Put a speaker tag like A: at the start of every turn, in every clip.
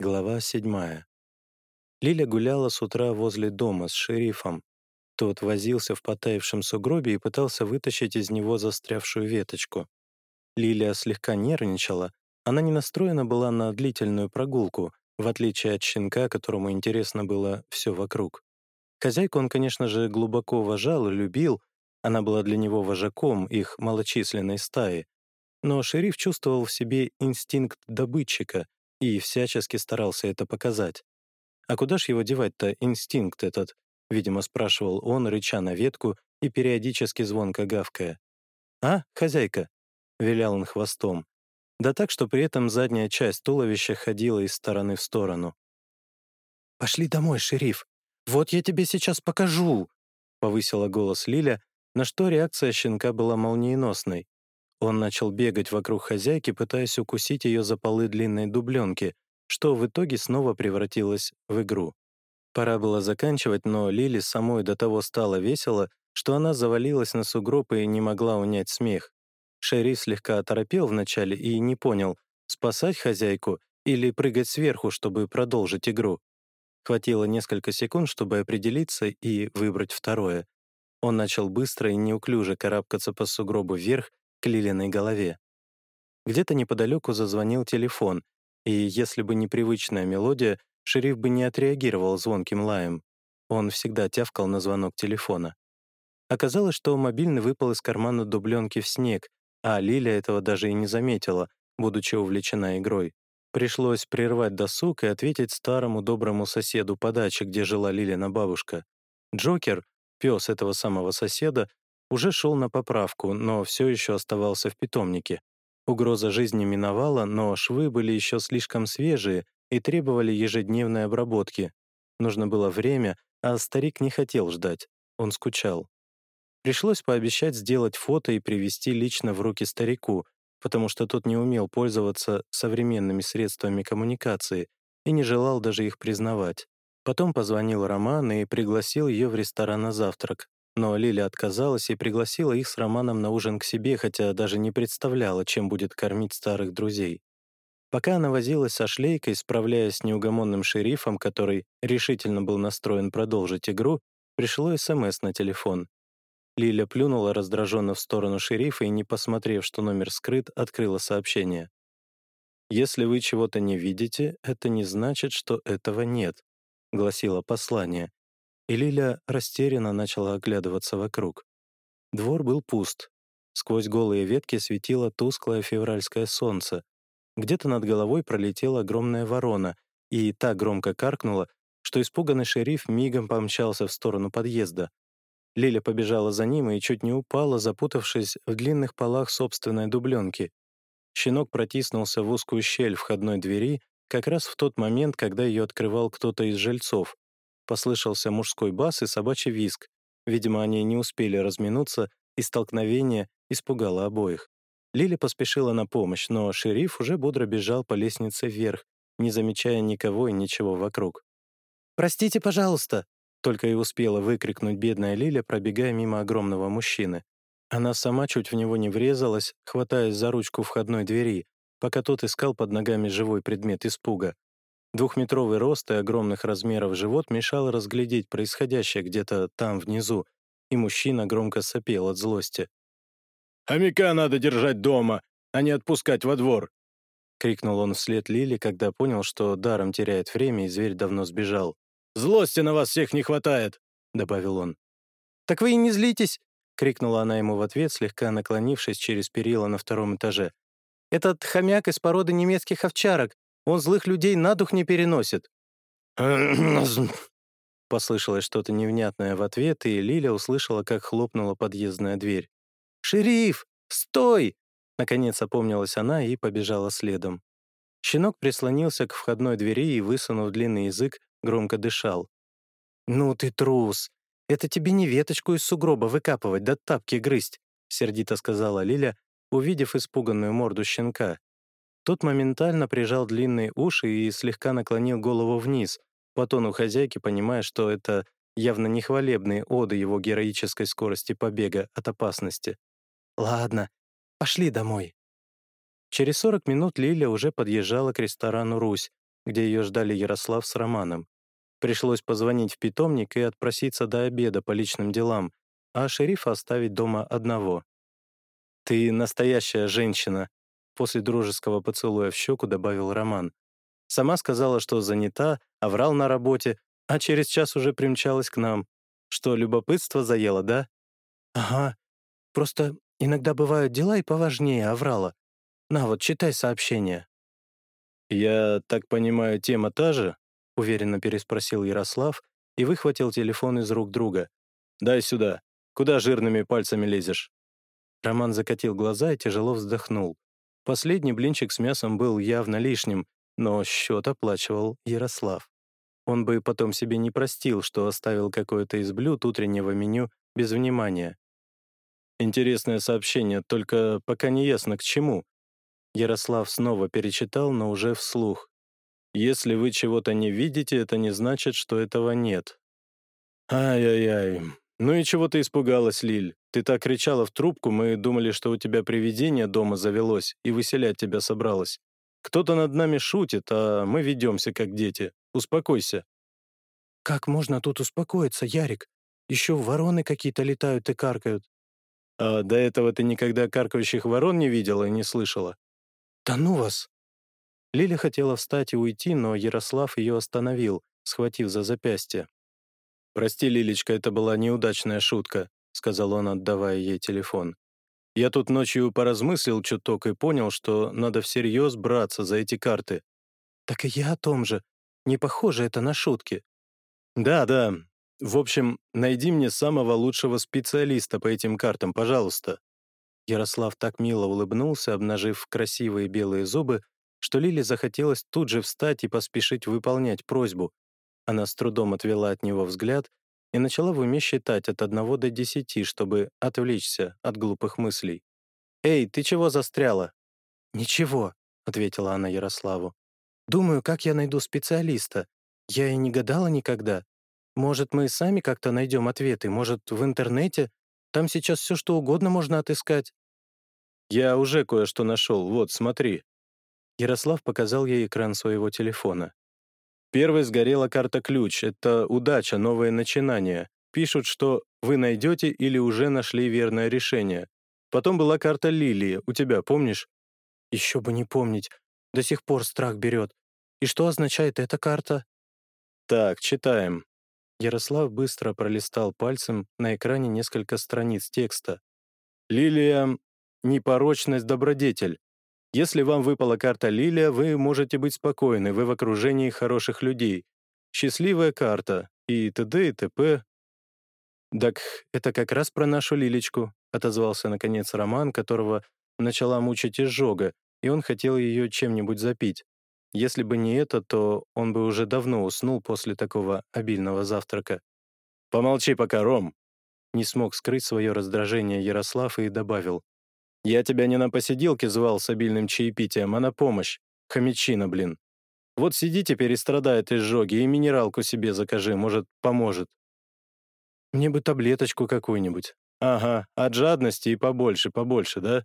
A: Глава седьмая. Лиля гуляла с утра возле дома с шерифом. Тот возился в потаившем сугробе и пытался вытащить из него застрявшую веточку. Лиля слегка нервничала. Она не настроена была на длительную прогулку, в отличие от щенка, которому интересно было все вокруг. Хозяйку он, конечно же, глубоко уважал и любил, она была для него вожаком их малочисленной стаи. Но шериф чувствовал в себе инстинкт добытчика и всячески старался это показать. «А куда ж его девать-то, инстинкт этот?» — видимо, спрашивал он, рыча на ветку и периодически звонко гавкая. «А, хозяйка?» — вилял он хвостом. Да так, что при этом задняя часть туловища ходила из стороны в сторону. «Пошли домой, шериф! Вот я тебе сейчас покажу!» — повысила голос Лиля, на что реакция щенка была молниеносной. Он начал бегать вокруг хозяйки, пытаясь укусить ее за полы длинной дубленки, что в итоге снова превратилось в игру. Пора было заканчивать, но Лили самой до того стало весело, что она завалилась на сугроб и не могла унять смех. Шериф слегка оторопел вначале и не понял, спасать хозяйку или прыгать сверху, чтобы продолжить игру. Хватило несколько секунд, чтобы определиться и выбрать второе. Он начал быстро и неуклюже карабкаться по сугробу вверх, к Лилиной голове. Где-то неподалеку зазвонил телефон, и если бы не привычная мелодия, шериф бы не отреагировал звонким лаем. Он всегда тявкал на звонок телефона. Оказалось, что мобильный выпал из кармана дубленки в снег, а Лиля этого даже и не заметила, будучи увлечена игрой. Пришлось прервать досуг и ответить старому доброму соседу по даче, где жила Лилина бабушка. Джокер, пес этого самого соседа, уже шел на поправку, но все еще оставался в питомнике. Угроза жизни миновала, но швы были еще слишком свежие и требовали ежедневной обработки. Нужно было время, а старик не хотел ждать, он скучал. Пришлось пообещать сделать фото и привести лично в руки старику, потому что тот не умел пользоваться современными средствами коммуникации и не желал даже их признавать. Потом позвонил Роман и пригласил ее в ресторан на завтрак, но Лиля отказалась и пригласила их с Романом на ужин к себе, хотя даже не представляла, чем будет кормить старых друзей. Пока она возилась со шлейкой, справляясь с неугомонным шерифом, который решительно был настроен продолжить игру, пришло СМС на телефон. Лиля плюнула раздраженно в сторону шерифа и, не посмотрев, что номер скрыт, открыла сообщение. «Если вы чего-то не видите, это не значит, что этого нет», — гласило послание, и Лиля растерянно начала оглядываться вокруг. Двор был пуст. Сквозь голые ветки светило тусклое февральское солнце. Где-то над головой пролетела огромная ворона и так громко каркнула, что испуганный шериф мигом помчался в сторону подъезда. Лиля побежала за ним и чуть не упала, запутавшись в длинных полах собственной дубленки. Щенок протиснулся в узкую щель входной двери как раз в тот момент, когда ее открывал кто-то из жильцов. Послышался мужской бас и собачий визг. Видимо, они не успели разминуться, и столкновение испугало обоих. Лили поспешила на помощь, но шериф уже бодро бежал по лестнице вверх, не замечая никого и ничего вокруг. «Простите, пожалуйста!» Только и успела выкрикнуть бедная Лиля, пробегая мимо огромного мужчины. Она сама чуть в него не врезалась, хватаясь за ручку входной двери, пока тот искал под ногами живой предмет испуга. Двухметровый рост и огромных размеров живот мешал разглядеть происходящее где-то там внизу, и мужчина громко сопел от злости.
B: «Хомяка надо держать дома, а не отпускать во двор!»
A: — крикнул он вслед Лили, когда понял, что даром теряет время, и зверь давно сбежал.
B: «Злости на вас всех не хватает!» — добавил он.
A: «Так вы и не злитесь!» — крикнула она ему в ответ, слегка наклонившись через перила на втором этаже. «Этот хомяк из породы немецких овчарок. Он злых людей на дух не переносит». Послышалось что-то невнятное в ответ, и Лиля услышала, как хлопнула подъездная дверь. «Шериф! Стой!» Наконец опомнилась она и побежала следом. Щенок прислонился к входной двери и, высунув длинный язык, громко дышал. «Ну ты трус! Это тебе не веточку из сугроба выкапывать, да тапки грызть!» сердито сказала Лиля, увидев испуганную морду щенка. Тот моментально прижал длинные уши и слегка наклонил голову вниз, по тону хозяйки понимая, что это явно не хвалебные оды его героической скорости побега от опасности. «Ладно, пошли домой». Через 40 минут Лиля уже подъезжала к ресторану «Русь», где ее ждали Ярослав с Романом. Пришлось позвонить в питомник и отпроситься до обеда по личным делам, а шерифа оставить дома одного. «Ты настоящая женщина», — после дружеского поцелуя в щеку добавил Роман. Сама сказала, что занята, а врал на работе, а через час уже примчалась к нам. Что, любопытство заело, да? «Ага. Просто иногда бывают дела и поважнее оврала. На вот, читай сообщение».
B: «Я так понимаю, тема та же?» — уверенно переспросил Ярослав и выхватил телефон из рук друга. «Дай сюда. Куда жирными пальцами лезешь?»
A: Роман закатил глаза и тяжело вздохнул. Последний блинчик с мясом был явно лишним, но счет оплачивал Ярослав. Он бы потом себе не простил, что оставил какое-то из блюд утреннего меню без внимания.
B: Интересное сообщение, только пока не ясно к чему.
A: Ярослав снова перечитал, но уже вслух.
B: Если вы чего-то не видите, это не значит, что этого нет. Ай-яй-яй. Ну и чего ты испугалась, Лиль? Ты так кричала в трубку, мы думали, что у тебя привидение дома завелось и выселять тебя собралось. Кто-то над нами шутит, а мы ведемся как дети. Успокойся».
A: «Как можно тут успокоиться, Ярик? Еще вороны какие-то летают и каркают».
B: «А до этого ты никогда каркающих ворон не видела и не слышала?»
A: «Да ну вас!» Лиля хотела встать и уйти, но Ярослав ее остановил, схватив за запястье.
B: «Прости, Лилечка, это была неудачная шутка», — сказал он, отдавая ей телефон. «Я тут ночью поразмыслил чуток и понял, что надо всерьез браться за эти карты».
A: «Так и я о том же. Не похоже это на шутки».
B: «Да, да. В общем, найди мне самого лучшего специалиста по этим картам, пожалуйста».
A: Ярослав так мило улыбнулся, обнажив красивые белые зубы, что Лиле захотелось тут же встать и поспешить выполнять просьбу. Она с трудом отвела от него взгляд и начала в уме считать от одного до десяти, чтобы отвлечься от глупых мыслей. «Эй, ты чего застряла?» «Ничего», — ответила она Ярославу. Думаю, как я найду специалиста. Я и не гадала никогда. Может, мы сами как-то найдем ответы, может, в интернете? Там сейчас все что угодно можно отыскать».
B: «Я уже кое-что нашел, вот, смотри».
A: Ярослав показал ей экран своего телефона.
B: Первой сгорела карта-ключ. Это удача, новое начинание. Пишут, что вы найдете или уже нашли верное решение. Потом была карта Лилии, у тебя, помнишь?
A: Еще бы не помнить. До сих пор страх берет. И что означает эта карта?
B: Так, читаем.
A: Ярослав быстро пролистал пальцем на экране несколько страниц текста.
B: Лилия — непорочность добродетель. Если вам выпала карта Лилия, вы можете быть спокойны, вы в окружении хороших людей. Счастливая карта, и т.д. и т.п.
A: «Так это как раз про нашу Лилечку», — отозвался наконец Роман, которого начала мучить изжога, и он хотел ее чем-нибудь запить. Если бы не это, то он бы уже давно уснул после такого обильного завтрака.
B: «Помолчи пока, Ром!»
A: Не смог скрыть свое раздражение Ярослав и добавил.
B: «Я тебя не на посиделке звал с обильным чаепитием, а на помощь. Хомячина, блин. Вот сиди теперь и страдает изжоги, и минералку себе закажи, может, поможет».
A: «Мне бы таблеточку какую-нибудь».
B: «Ага, от жадности и побольше, побольше, да?»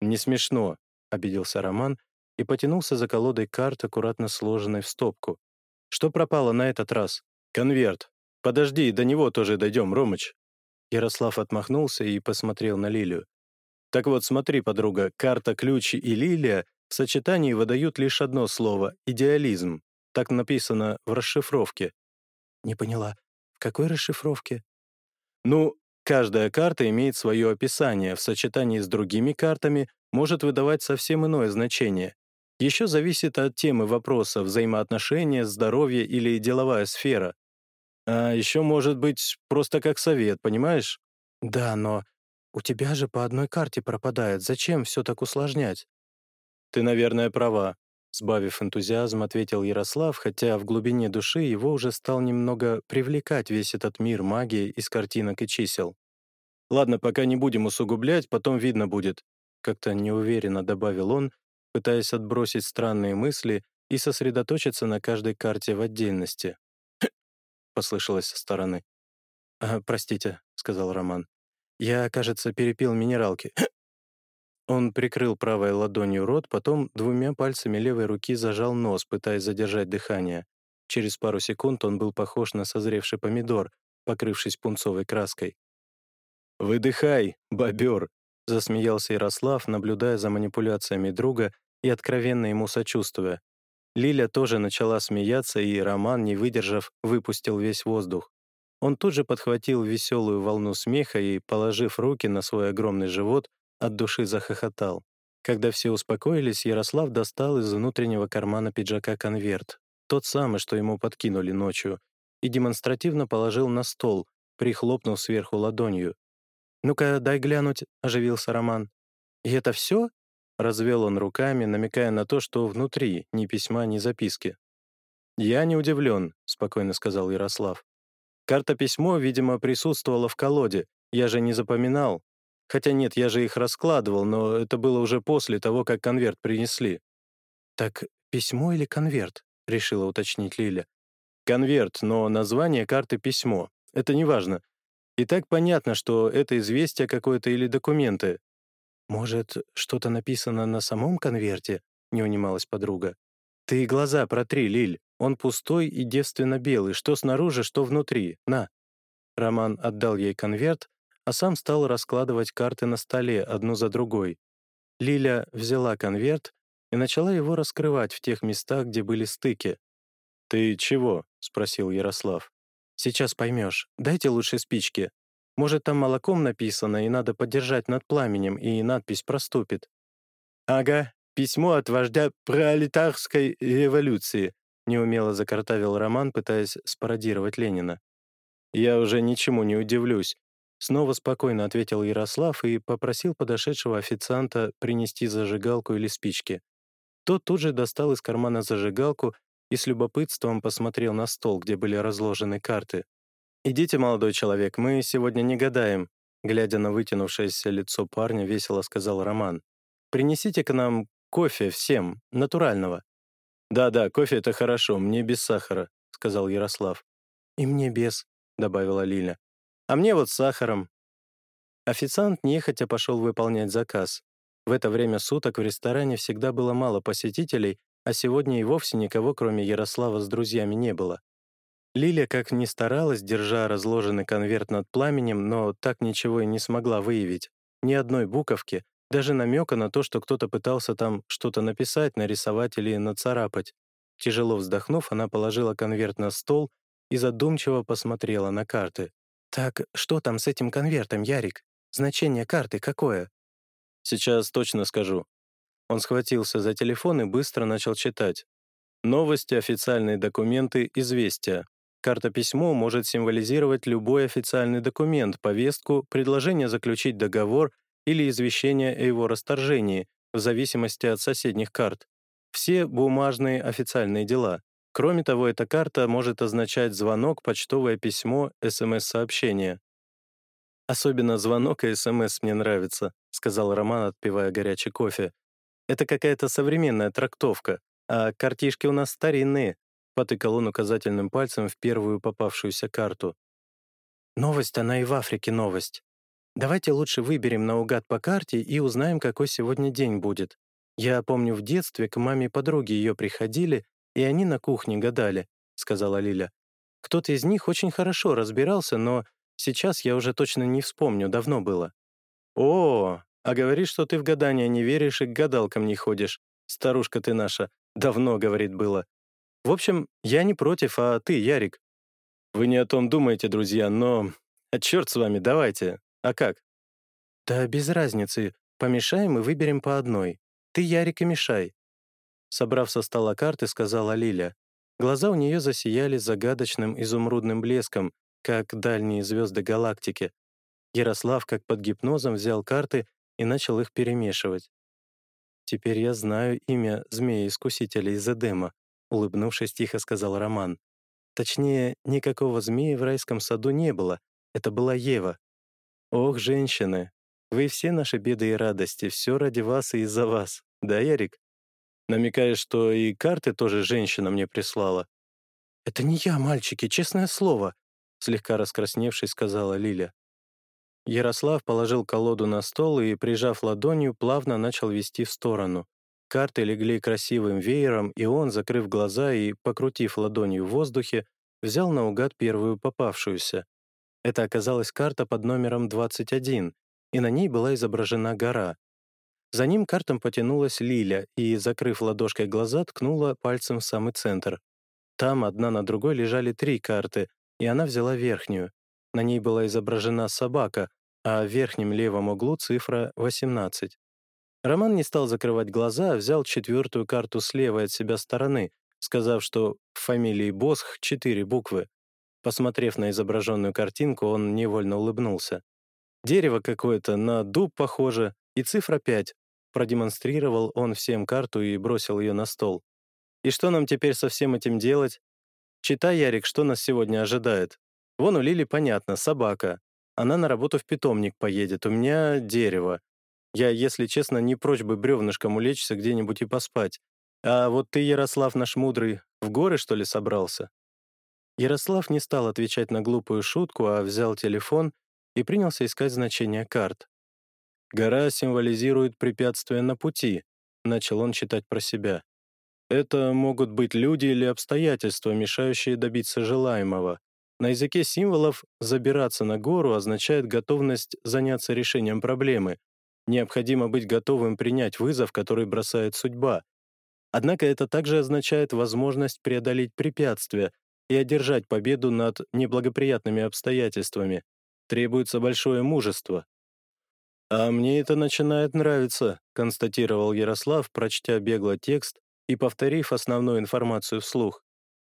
A: «Не смешно. — обиделся Роман и потянулся за колодой карт, аккуратно сложенной в стопку. «Что пропало на этот раз?»
B: «Конверт. Подожди, до него тоже дойдем, Ромыч».
A: Ярослав отмахнулся и посмотрел на Лилию.
B: «Так вот, смотри, подруга, карта, ключи и лилия в сочетании выдают лишь одно слово — идеализм. Так написано в расшифровке».
A: «Не поняла. В какой расшифровке?»
B: «Ну, каждая карта имеет свое описание. В сочетании с другими картами может выдавать совсем иное значение. Еще зависит от темы вопроса взаимоотношения, здоровье или деловая сфера. А еще может быть просто как совет, понимаешь?
A: Да, но у тебя же по одной карте пропадает. Зачем все так усложнять?
B: Ты, наверное, права. Сбавив энтузиазм, ответил Ярослав, хотя в глубине души его уже стал немного привлекать весь этот мир магии из картинок и чисел. Ладно, пока не будем усугублять, потом видно будет как-то неуверенно добавил он, пытаясь отбросить странные мысли и сосредоточиться на каждой карте в отдельности. послышалось со стороны.
A: «А, «Простите», — сказал Роман. «Я, кажется, перепил минералки». Он прикрыл правой ладонью рот, потом двумя пальцами левой руки зажал нос, пытаясь задержать дыхание. Через пару секунд он был похож на созревший помидор, покрывшись пунцовой краской. «Выдыхай, бобер!» — засмеялся Ярослав, наблюдая за манипуляциями друга и откровенно ему сочувствуя. Лиля тоже начала смеяться, и Роман, не выдержав, выпустил весь воздух. Он тут же подхватил веселую волну смеха и, положив руки на свой огромный живот, от души захохотал. Когда все успокоились, Ярослав достал из внутреннего кармана пиджака конверт, тот самый, что ему подкинули ночью, и демонстративно положил на стол, прихлопнув сверху ладонью. «Ну-ка, дай глянуть», — оживился Роман. «И это все?» — развел он руками, намекая на то, что внутри ни письма, ни записки. «Я не удивлен», — спокойно сказал Ярослав. «Карта-письмо, видимо, присутствовала в колоде. Я же не запоминал. Хотя нет, я же их раскладывал, но это было уже после того, как конверт принесли». «Так письмо или конверт?» — решила уточнить Лиля. «Конверт, но название карты письмо. Это не важно. И так понятно, что это известие какое-то или документы. «Может, что-то написано на самом конверте?» — не унималась подруга. «Ты глаза протри, Лиль. Он пустой и девственно белый, что снаружи, что внутри. На». Роман отдал ей конверт, а сам стал раскладывать карты на столе одну за другой. Лиля взяла конверт и начала его раскрывать в тех местах, где были стыки. «Ты чего?» — спросил Ярослав. Сейчас поймешь. Дайте лучше спички. Может, там молоком написано, и надо подержать над пламенем, и надпись проступит». «Ага, письмо от вождя пролетарской революции», неумело закартавил Роман, пытаясь спародировать Ленина. «Я уже ничему не удивлюсь», Снова спокойно ответил Ярослав и попросил подошедшего официанта принести зажигалку или спички. Тот тут же достал из кармана зажигалку и с любопытством посмотрел на стол, где были разложены карты. «Идите, молодой человек, мы сегодня не гадаем», глядя на вытянувшееся лицо парня, весело сказал Роман. «Принесите к нам кофе всем, натурального». «Да-да, кофе — это хорошо, мне без сахара», — сказал Ярослав. «И мне без», — добавила Лиля. «А мне вот с сахаром». Официант нехотя пошел выполнять заказ. В это время суток в ресторане всегда было мало посетителей, а сегодня и вовсе никого, кроме Ярослава, с друзьями не было. Лиля, как ни старалась, держа разложенный конверт над пламенем, но так ничего и не смогла выявить. Ни одной буковки, даже намека на то, что кто-то пытался там что-то написать, нарисовать или нацарапать. Тяжело вздохнув, она положила конверт на стол и задумчиво посмотрела на карты. «Так что там с этим конвертом, Ярик? Значение карты какое?» «Сейчас точно скажу», он схватился за телефон и быстро начал читать. Новости, официальные документы, известия. Карта-письмо может символизировать любой официальный документ, повестку, предложение заключить договор или извещение о его расторжении, в зависимости от соседних карт. Все бумажные официальные дела. Кроме того, эта карта может означать звонок, почтовое письмо, СМС-сообщение. «Особенно звонок и СМС мне нравится», — сказал Роман, отпивая горячий кофе. Это какая-то современная трактовка, а картишки у нас старинные», — потыкал он указательным пальцем в первую попавшуюся карту. «Новость, она и в Африке новость. Давайте лучше выберем наугад по карте и узнаем, какой сегодня день будет. Я помню, в детстве к маме подруги ее приходили, и они на кухне гадали», — сказала Лиля. «Кто-то из них очень хорошо разбирался, но сейчас я уже точно не вспомню, давно было». «О, а говоришь, что ты в гадания не веришь и к гадалкам не ходишь. Старушка ты наша. Давно, говорит, было. В общем, я не против, а ты, Ярик. Вы не о том думаете, друзья, но... А черт с вами, давайте. А как? Да без разницы. Помешаем и выберем по одной. Ты, Ярик, и мешай. Собрав со стола карты, сказала Лиля. Глаза у нее засияли загадочным изумрудным блеском, как дальние звезды галактики. Ярослав, как под гипнозом, взял карты и начал их перемешивать. «Теперь я знаю имя змея-искусителя из Эдема», улыбнувшись, тихо сказал Роман. Точнее, никакого змея в райском саду не было, это была Ева. «Ох, женщины, вы все наши беды и радости, все ради вас и из-за вас, да, Ярик?» Намекаешь, что и карты тоже женщина мне прислала. «Это не я, мальчики, честное слово», слегка раскрасневшись, сказала Лиля. Ярослав положил колоду на стол и, прижав ладонью, плавно начал вести в сторону. Карты легли красивым веером, и он, закрыв глаза и покрутив ладонью в воздухе, взял наугад первую попавшуюся. Это оказалась карта под номером 21, и на ней была изображена гора. За ним картом потянулась Лиля и, закрыв ладошкой глаза, ткнула пальцем в самый центр. Там одна на другой лежали три карты, и она взяла верхнюю. На ней была изображена собака, а в верхнем левом углу цифра 18. Роман не стал закрывать глаза, а взял четвертую карту слева от себя стороны, сказав, что в фамилии Босх четыре буквы. Посмотрев на изображенную картинку, он невольно улыбнулся. Дерево какое-то, на дуб похоже, и цифра 5. Продемонстрировал он всем карту и бросил ее на стол. И что нам теперь со всем этим делать? Читай, Ярик, что нас сегодня ожидает. Вон у Лили понятно, собака. Она на работу в питомник поедет, у меня дерево. Я, если честно, не прочь бы бревнышком улечься где-нибудь и поспать. А вот ты, Ярослав наш мудрый, в горы, что ли, собрался?» Ярослав не стал отвечать на глупую шутку, а взял телефон и принялся искать значение карт. «Гора символизирует препятствия на пути», — начал он читать про себя. «Это могут быть люди или обстоятельства, мешающие добиться желаемого. На языке символов «забираться на гору» означает готовность заняться решением проблемы, Необходимо быть готовым принять вызов, который бросает судьба. Однако это также означает возможность преодолеть препятствия и одержать победу над неблагоприятными обстоятельствами. Требуется большое мужество. «А мне это начинает нравиться», — констатировал Ярослав, прочтя бегло текст и повторив основную информацию вслух.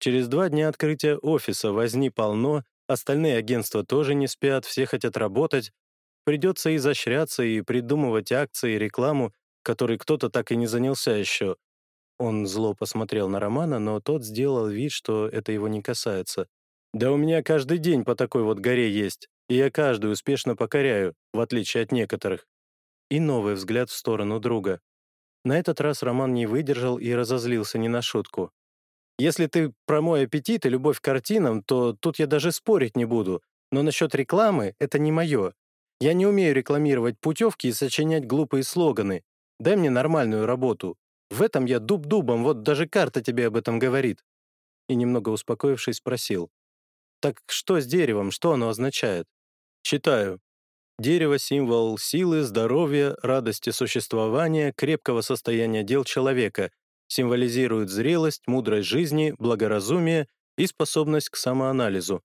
A: «Через два дня открытия офиса возни полно, остальные агентства тоже не спят, все хотят работать, Придется изощряться и придумывать акции и рекламу, которой кто-то так и не занялся еще. Он зло посмотрел на Романа, но тот сделал вид, что это его не касается. «Да у меня каждый день по такой вот горе есть, и я каждую успешно покоряю, в отличие от некоторых». И новый взгляд в сторону друга. На этот раз Роман не выдержал и разозлился не на шутку. «Если ты про мой аппетит и любовь к картинам, то тут я даже спорить не буду, но насчет рекламы — это не мое. Я не умею рекламировать путевки и сочинять глупые слоганы. Дай мне нормальную работу. В этом я дуб-дубом, вот даже карта тебе об этом говорит». И немного успокоившись, спросил. «Так что с деревом? Что оно означает?» «Читаю. Дерево — символ силы, здоровья, радости существования, крепкого состояния дел человека, символизирует зрелость, мудрость жизни, благоразумие и способность к самоанализу,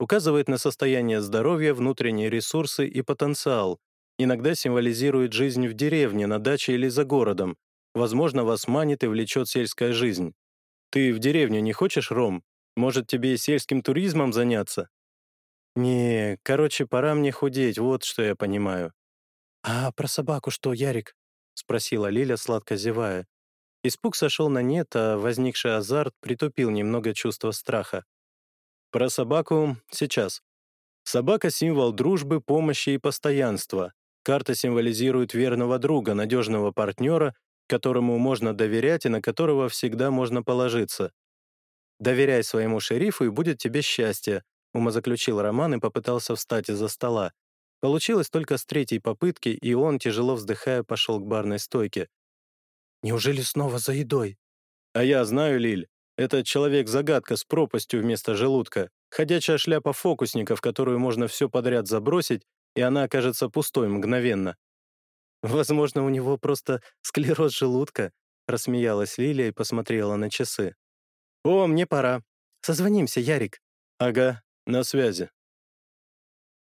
A: указывает на состояние здоровья, внутренние ресурсы и потенциал, иногда символизирует жизнь в деревне, на даче или за городом, возможно, вас манит и влечет сельская жизнь. Ты в деревню не хочешь, Ром? Может, тебе сельским туризмом заняться? Не, короче, пора мне худеть, вот что я понимаю. А про собаку что, Ярик? Спросила Лиля, сладко зевая. Испуг сошел на нет, а возникший азарт притупил немного чувство страха. Про собаку сейчас. Собака — символ дружбы, помощи и постоянства. Карта символизирует верного друга, надежного партнера, которому можно доверять и на которого всегда можно положиться. «Доверяй своему шерифу, и будет тебе счастье», умозаключил Роман и попытался встать из-за стола. Получилось только с третьей попытки, и он, тяжело вздыхая, пошел к барной стойке. «Неужели снова за едой?» «А я знаю, Лиль. Это человек-загадка с пропастью вместо желудка, ходячая шляпа фокусников, которую можно все подряд забросить, и она окажется пустой мгновенно. «Возможно, у него просто склероз желудка», — рассмеялась Лилия и посмотрела на часы. «О, мне пора. Созвонимся, Ярик». «Ага, на связи».